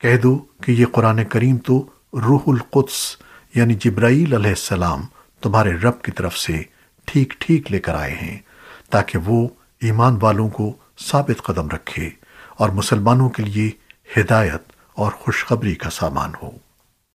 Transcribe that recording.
کہہ دو کہ یہ قرآن کریم تو روح القدس یعنی جبرائیل علیہ السلام تمہارے رب کی طرف سے ٹھیک ٹھیک لے کر آئے ہیں، تاکہ وہ ایمان والوں کو ثابت قدم رکھے اور مسلمانوں کے لیے ہدایت اور خوشخبری کا سامان ہو۔